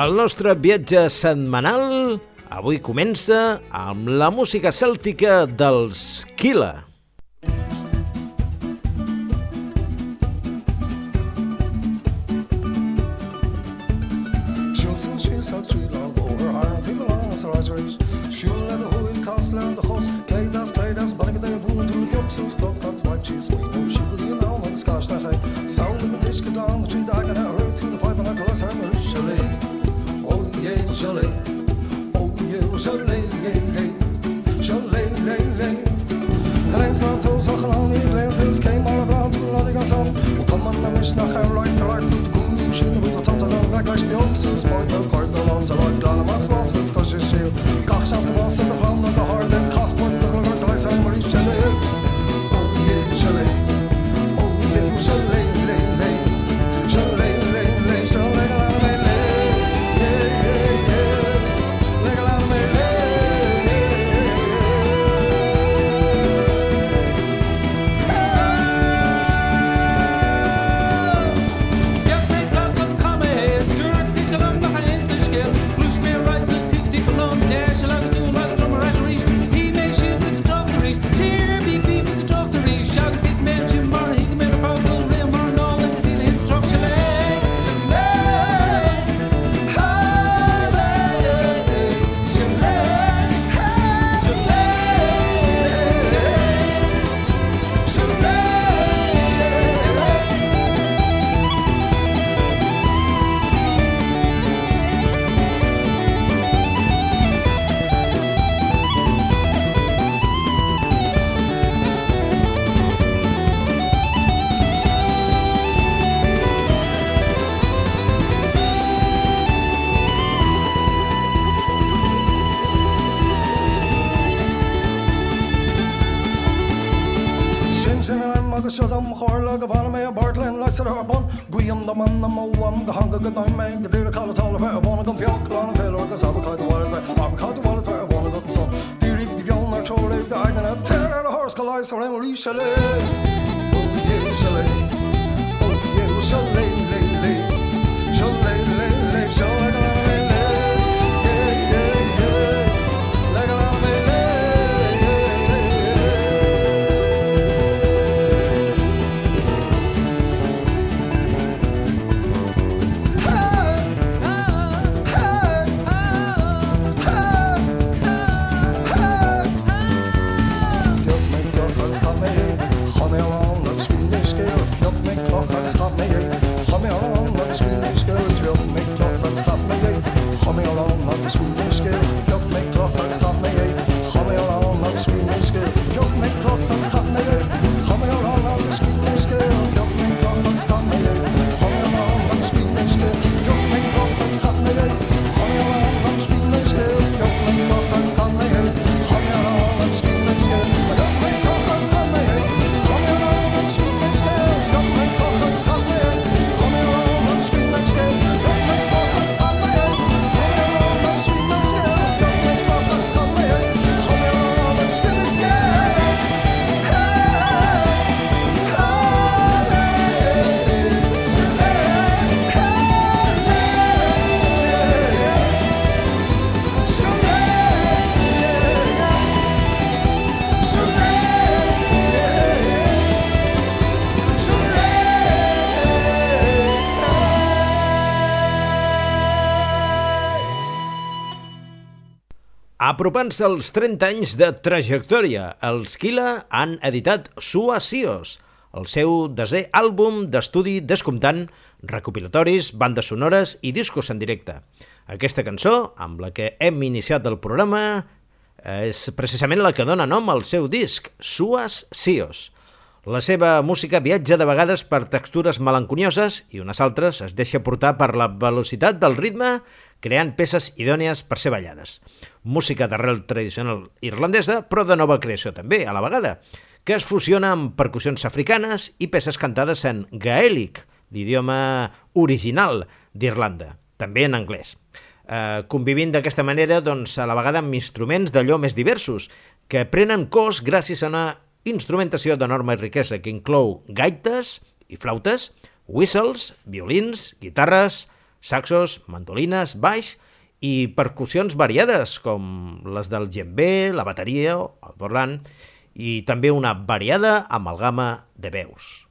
El nostre viatge setmanal avui comença amb la música cèltica dels Kila. Schulzen skylsag trylar vågar har till balans rajarish Shulla de hui kastland de hos Kleidas kleidas barga de vun tu joksens Dogs and spoiled. Lagavall med Bartlin läser hörbarn Gå igenom de andra moam the hanga gå dang med Gå dyra kalla tala för the gång pjak Lana fel och gå sabba kaj Då var det för Abba kaj då var det för Vana gått sån Dyrig divjonar tror det Gå ägna Tärare har ska lajsa Vem och rysar det Apropant-se als 30 anys de trajectòria, els Kila han editat Suacios, el seu desè àlbum d'estudi descomptant recopilatoris, bandes sonores i discos en directe. Aquesta cançó, amb la que hem iniciat el programa, és precisament la que dona nom al seu disc, Suas Sios. La seva música viatja de vegades per textures melanconioses i unes altres es deixa portar per la velocitat del ritme creant peces idònies per ser ballades. Música d'arrel tradicional irlandesa, però de nova creació també, a la vegada, que es fusiona amb percussions africanes i peces cantades en gaèlic, l'idioma original d'Irlanda, també en anglès. Eh, convivint d'aquesta manera, doncs, a la vegada amb instruments d'allò més diversos, que prenen cos gràcies a una instrumentació d'enorme riquesa que inclou gaites i flautes, whistles, violins, guitarres, saxos, mandolines, baix i percussions variades com les del djembe, la bateria, el borlan i també una variada amalgama de veus.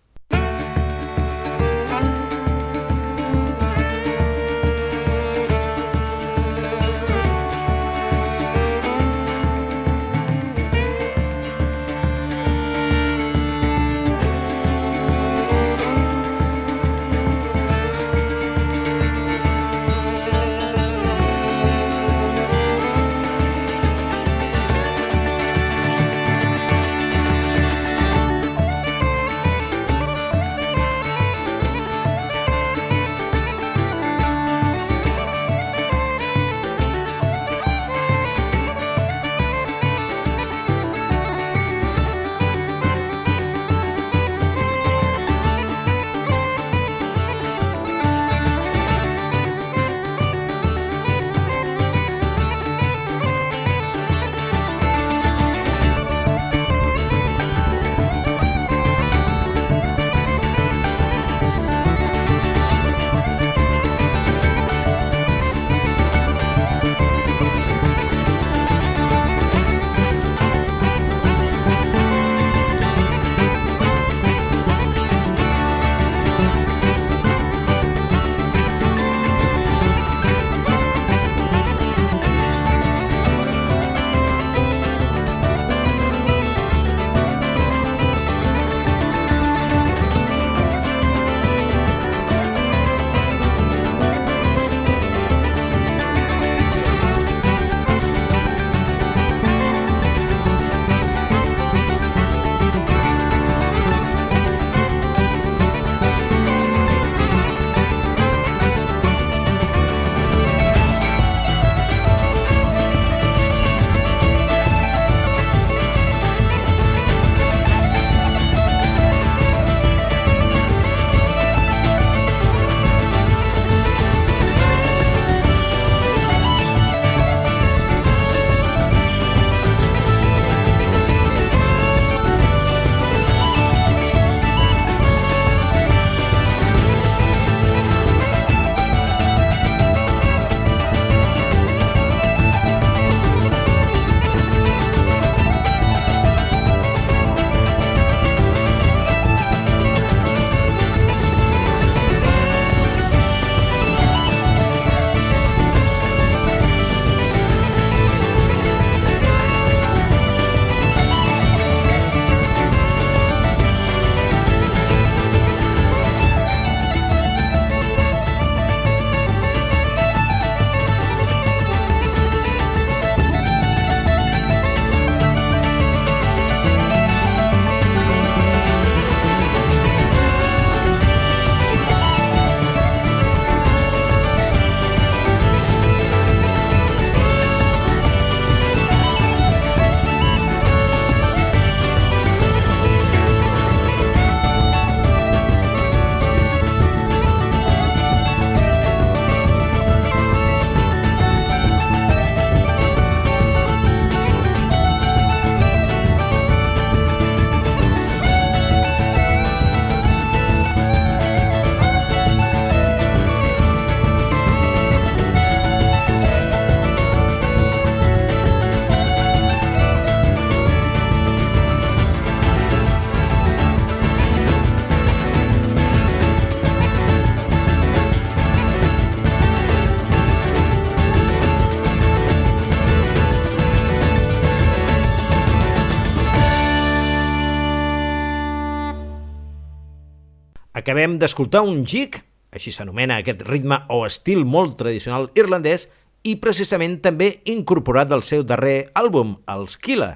Acabem d'escoltar un jig, així s'anomena aquest ritme o estil molt tradicional irlandès, i precisament també incorporat del seu darrer àlbum, el Skilla.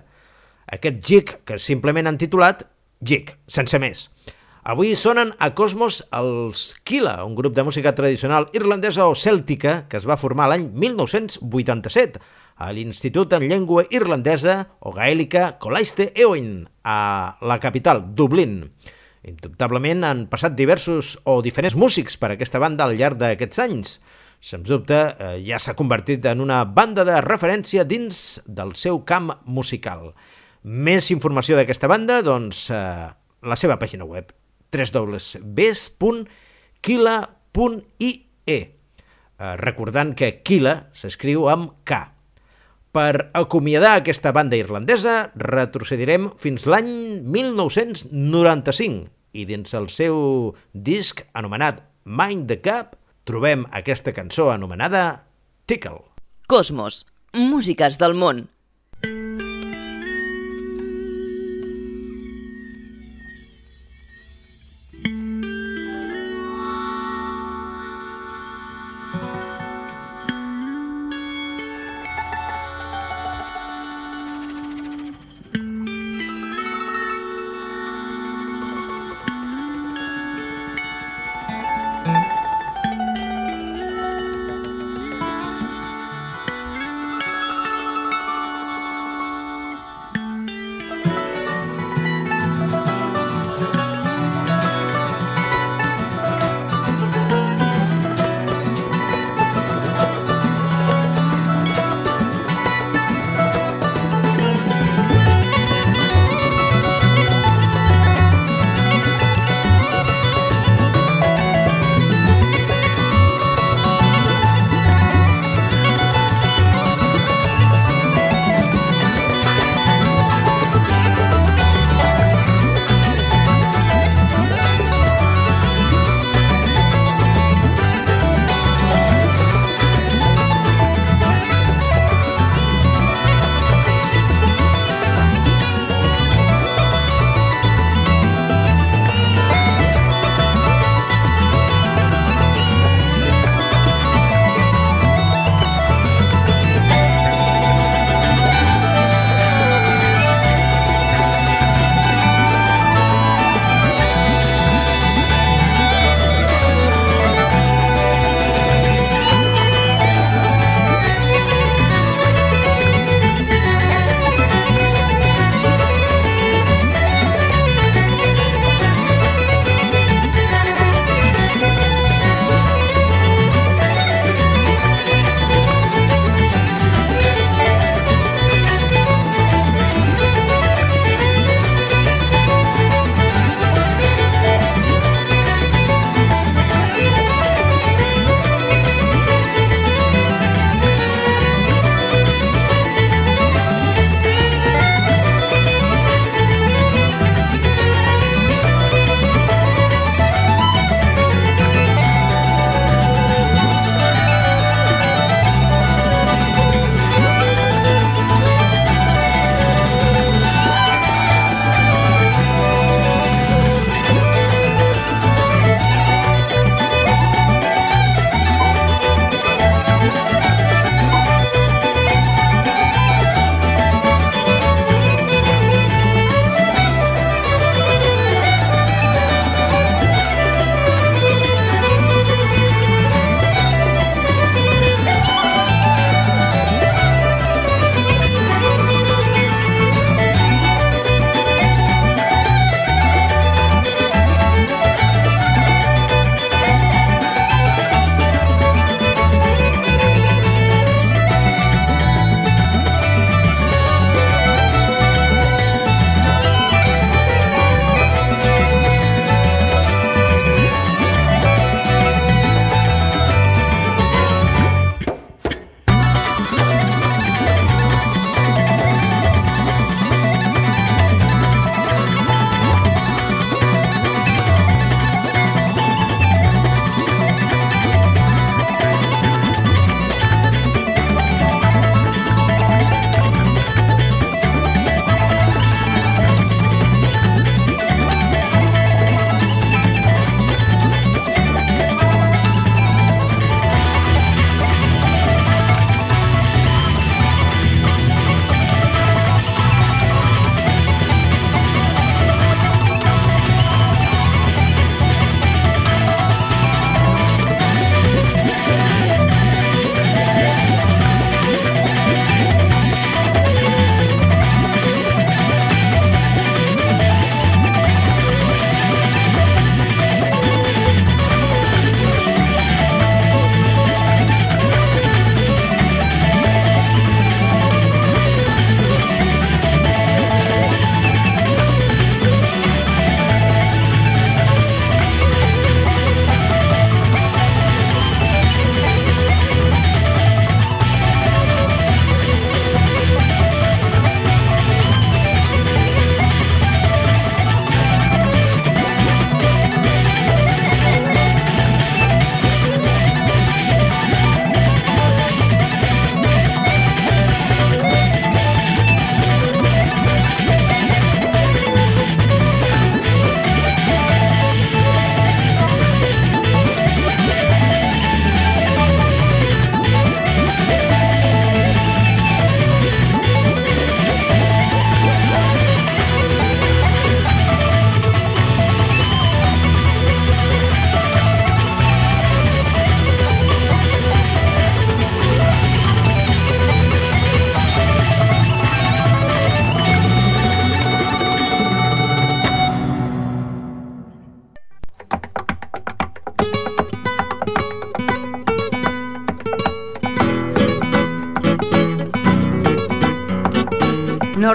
Aquest jig que simplement han titulat Jig, sense més. Avui sonen a Cosmos els Kila, un grup de música tradicional irlandesa o cèltica que es va formar l'any 1987 a l'Institut en Llengua Irlandesa o Gaèlica Colaiste Eoin, a la capital, Dublín. Indubtablement han passat diversos o diferents músics per aquesta banda al llarg d'aquests anys. Sens dubte, eh, ja s'ha convertit en una banda de referència dins del seu camp musical. Més informació d'aquesta banda, doncs, eh, la seva pàgina web, www.kila.ie. Eh, recordant que Kila s'escriu amb K. Per acomiadar aquesta banda irlandesa retrocedirem fins l'any 1995 i dins el seu disc anomenat Mind the Gap trobem aquesta cançó anomenada Tickle. Cosmos, músiques del món.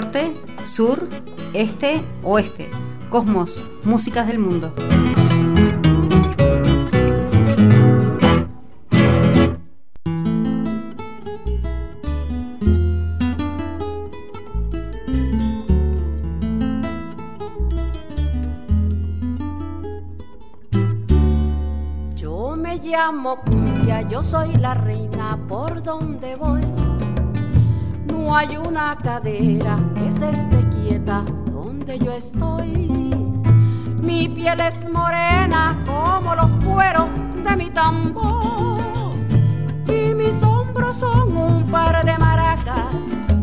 Norte, sur, este, oeste. Cosmos, músicas del mundo. Yo me llamo Cumbia, yo soy la reina por donde voy. No hay una cadera esté quieta donde yo estoy. Mi piel es morena como los cueros de mi tambor. Y mis hombros son un par de maracas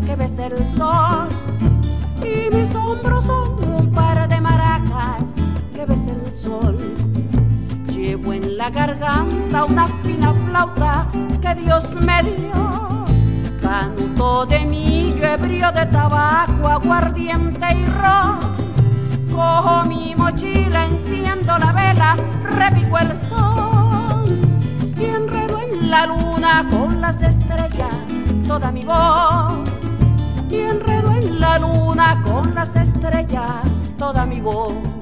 que besa el sol. Y mis hombros son un par de maracas que besa el sol. Llevo en la garganta una fina flauta que Dios me dio. Canto de millo, ebrio de tabaco, aguardiente y ron. Cojo mi mochila, enciendo la vela, repico el sol y enredo en la luna con las estrellas toda mi voz. Y enredo en la luna con las estrellas toda mi voz.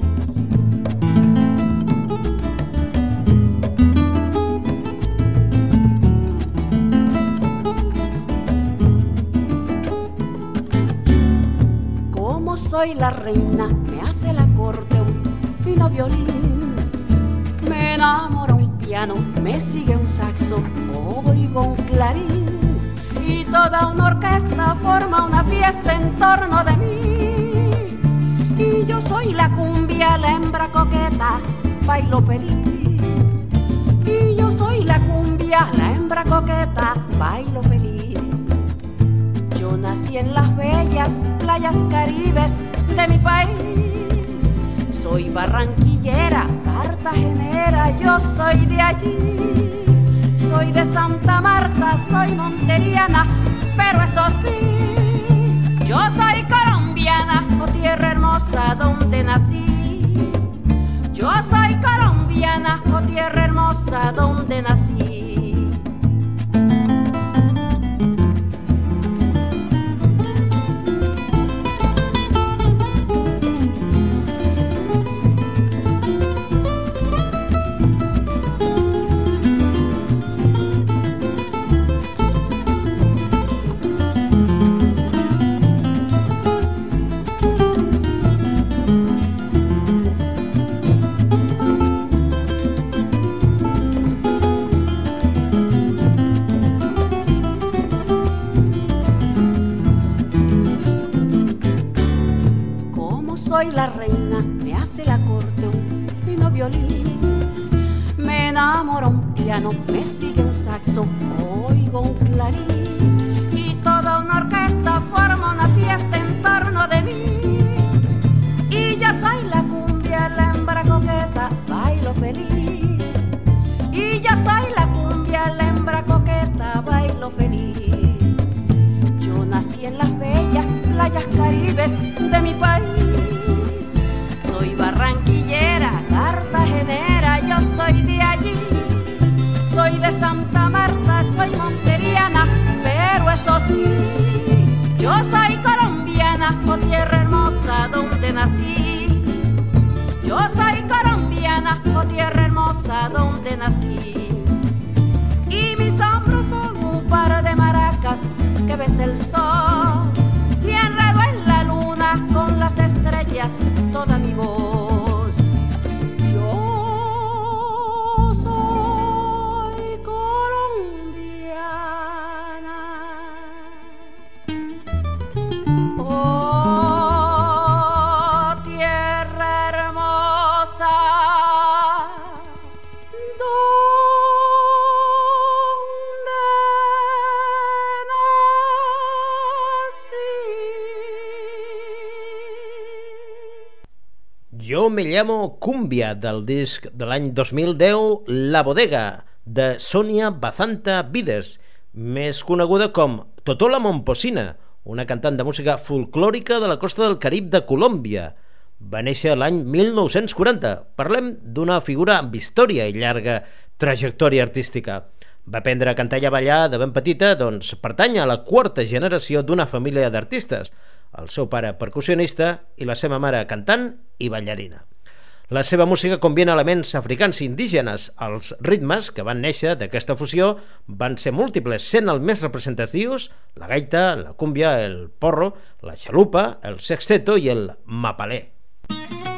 Soy la reina, me hace la corte un fino violín. Me enamora un piano, me sigue un saxo, oigo un clarín. Y toda una orquesta forma una fiesta en torno de mí. Y yo soy la cumbia, la hembra coqueta, bailo feliz. Y yo soy la cumbia, la hembra coqueta, bailo feliz. Yo nací en las bellas playas caribes de mi país. Soy barranquillera, cartagenera, yo soy de allí. Soy de Santa Marta, soy monteriana, pero eso sí, yo soy colombiana, oh tierra hermosa donde nací. Yo soy colombiana, oh tierra hermosa donde nací. Piano, me sigue un saxo, oigo un clarín. Y toda una orquesta forma una fiesta en torno de mí. Y yo soy la cumbia, la hembra coqueta, bailo feliz. Y yo soy la cumbia, la hembra coqueta, bailo feliz. Yo nací en las bellas playas caribes de mi país. Soy barranquillera, cartagenera, yo soy de allí. Donde nací. Yo soy colombiana, oh tierra hermosa donde nací. Y mis hombros son un par de maracas que ves el sol. Y enredo en la luna con las estrellas toda mi voz. Me llamo Cumbia, del disc de l'any 2010 La Bodega, de Sonia Bazanta Vides, més coneguda com Totola Momposina, una cantant de música folclòrica de la costa del Carib de Colòmbia. Va néixer l'any 1940. Parlem d'una figura amb història i llarga trajectòria artística. Va aprendre a cantar i a ballar de ben petita, doncs pertany a la quarta generació d'una família d'artistes. El seu pare percussionista i la seva mare cantant i ballarina. La seva música combina elements africans i indígenes. Els ritmes que van néixer d'aquesta fusió van ser múltiples, sent els més representatius la gaita, la cúmbia, el porro, la xalupa, el sexteto i el mapalé. Chichimani,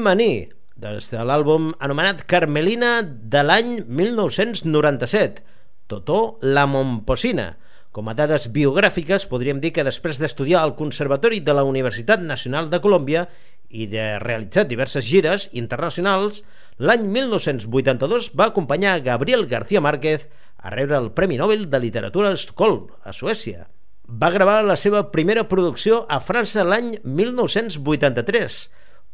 Maní, des de l'àlbum anomenat Carmelina de l'any 1997, Totó la Momposina. Com a dades biogràfiques, podríem dir que després d'estudiar al Conservatori de la Universitat Nacional de Colòmbia i de realitzar diverses gires internacionals, l'any 1982 va acompanyar Gabriel García Márquez a rebre el Premi Nobel de Literatura a Estocolm, a Suècia. Va gravar la seva primera producció a França l'any 1983.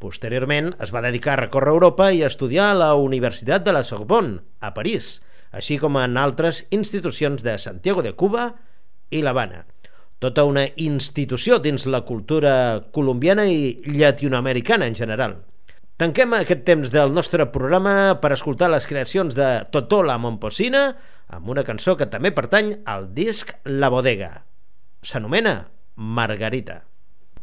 Posteriorment es va dedicar a recórrer Europa i a estudiar a la Universitat de la Sorbonne, a París, així com en altres institucions de Santiago de Cuba i l'Havana. Tota una institució dins la cultura colombiana i llatinoamericana en general. Tanquem aquest temps del nostre programa per escoltar les creacions de Totó la Momposina amb una cançó que també pertany al disc La Bodega. S'anomena Margarita.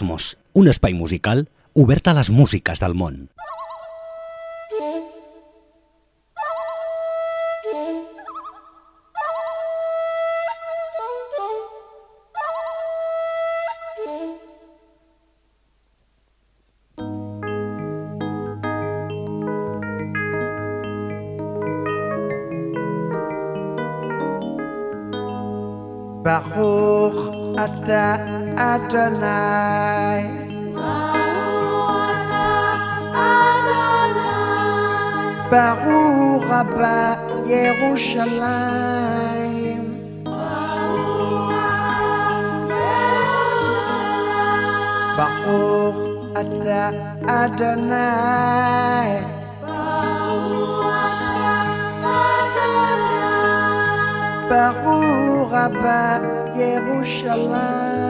Cosmos, un espai musical obert a les músiques del món. Baruch Ata Adonai Barou Rabba Yerushalayim. Baruch Ata Adonai. Baruch Rabba Yerushalayim.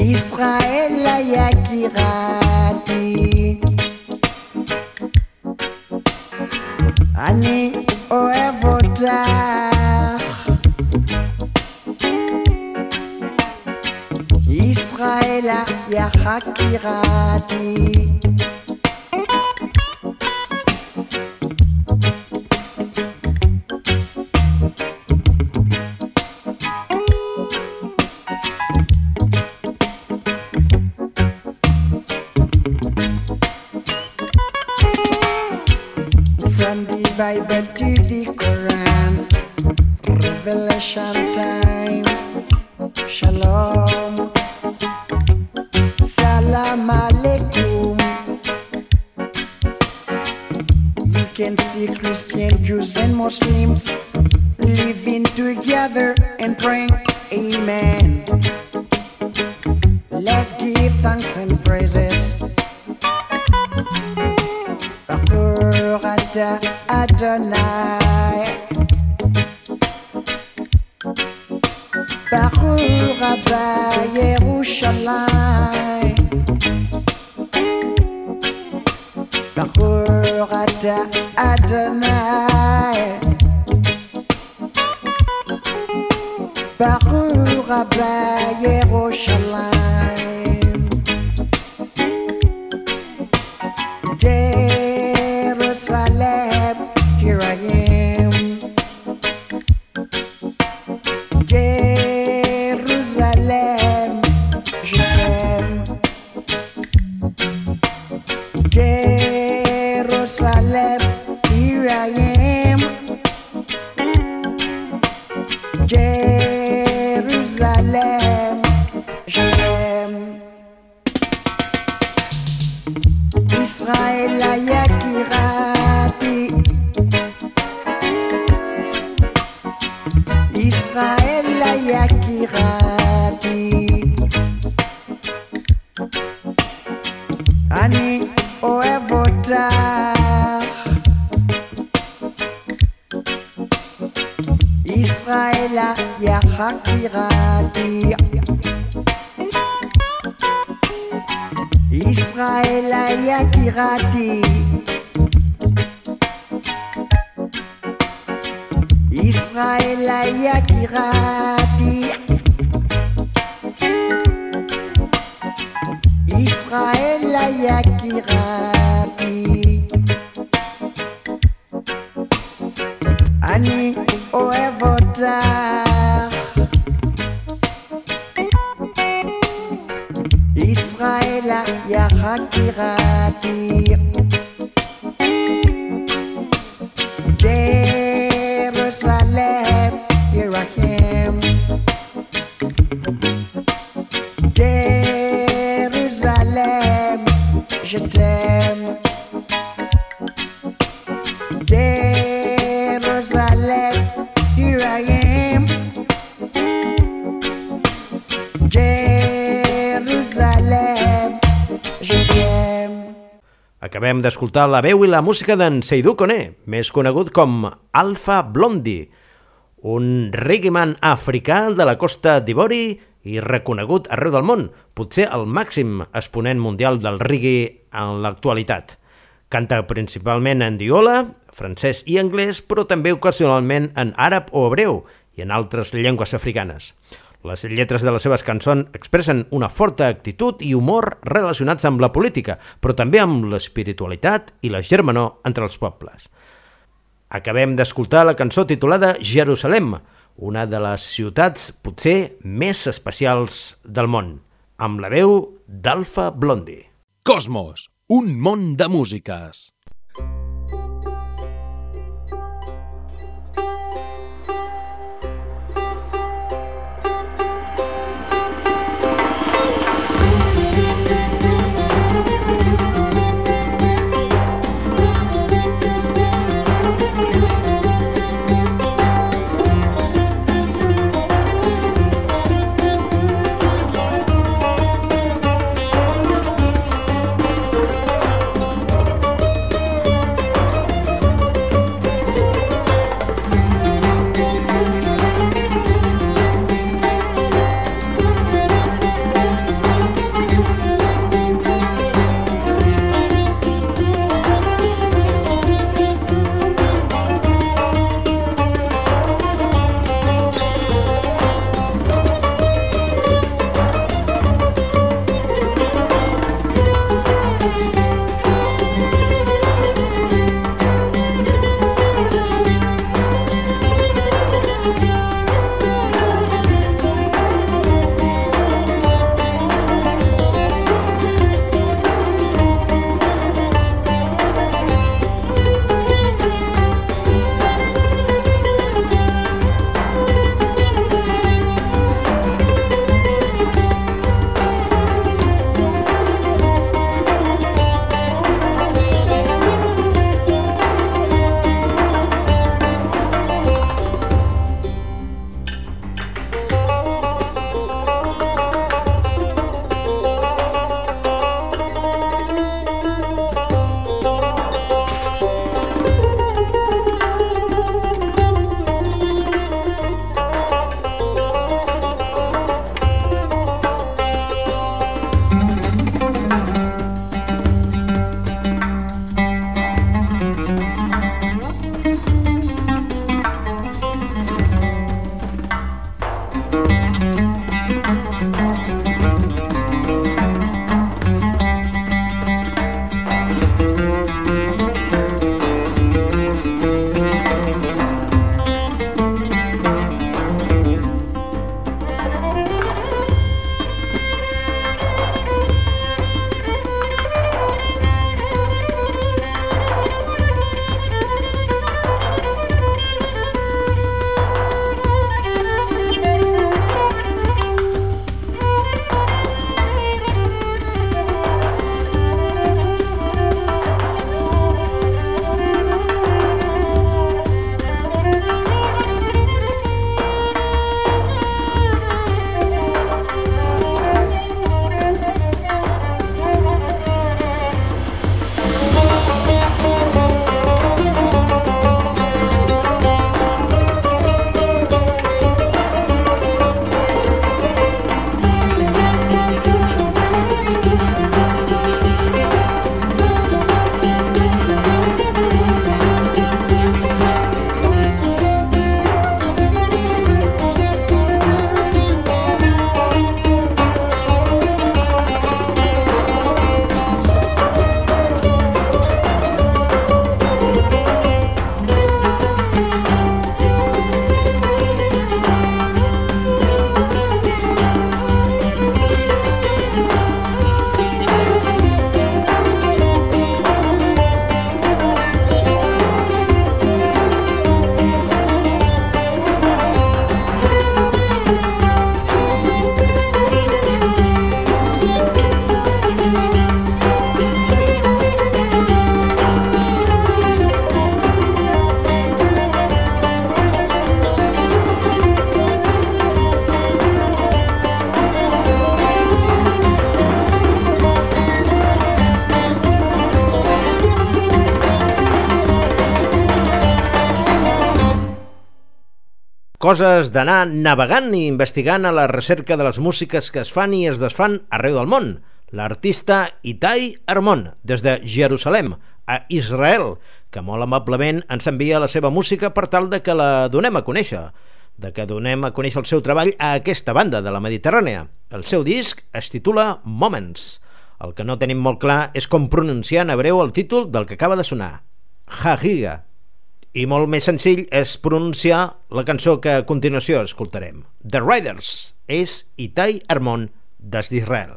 ישראל יקירתי. אני אוהב אותך. ישראל יקירתי. Acabem d'escoltar la veu i la música d'en Seydou Koné, més conegut com Alpha Blondie, un reggaeman africà de la costa d'Ivori i reconegut arreu del món, potser el màxim exponent mundial del reggae en l'actualitat. Canta principalment en diola, francès i anglès, però també ocasionalment en àrab o hebreu i en altres llengües africanes. Les lletres de les seves cançons expressen una forta actitud i humor relacionats amb la política, però també amb l'espiritualitat i la germanor entre els pobles. Acabem d'escoltar la cançó titulada Jerusalem, una de les ciutats potser més especials del món, amb la veu d'Alfa Blondi. Cosmos, un món de músiques. Coses d'anar navegant i investigant a la recerca de les músiques que es fan i es desfan arreu del món. L'artista Itai Armon, des de Jerusalem, a Israel, que molt amablement ens envia la seva música per tal de que la donem a conèixer, de que donem a conèixer el seu treball a aquesta banda de la Mediterrània. El seu disc es titula Moments. El que no tenim molt clar és com pronunciar en hebreu el títol del que acaba de sonar, Hagiga. I molt més senzill és pronunciar la cançó que a continuació escoltarem. The Riders és Itai Armon des d'Israel.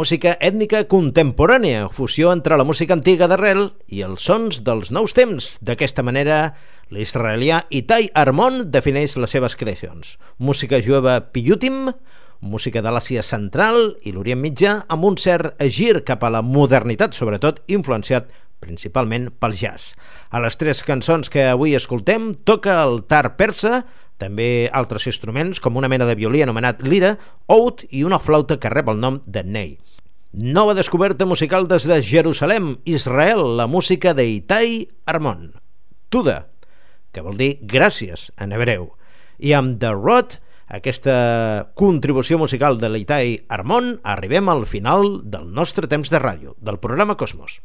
Música ètnica contemporània, fusió entre la música antiga d'arrel i els sons dels nous temps. D'aquesta manera, l'israelià Itai Armon defineix les seves creacions. Música jueva piyutim, música de l'Àsia Central i l'Orient Mitjà amb un cert gir cap a la modernitat, sobretot influenciat principalment pel jazz. A les tres cançons que avui escoltem toca el tar persa, també altres instruments com una mena de violí anomenat lira, oud i una flauta que rep el nom de ney. Nova descoberta musical des de Jerusalem, Israel, la música d'Itai Armon. Tuda, que vol dir gràcies en hebreu. I amb The Rod, aquesta contribució musical de l'Itai Armon, arribem al final del nostre temps de ràdio, del programa Cosmos.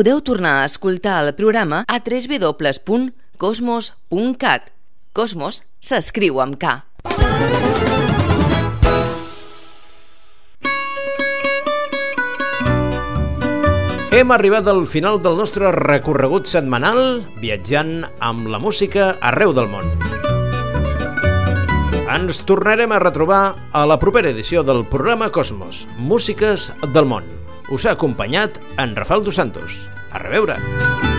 Podeu tornar a escoltar el programa a www.cosmos.cat. Cosmos s'escriu amb K. Hem arribat al final del nostre recorregut setmanal viatjant amb la música arreu del món. Ens tornarem a retrobar a la propera edició del programa Cosmos, Músiques del món. Us ha acompanyat en Rafael Dos Santos. A reveure!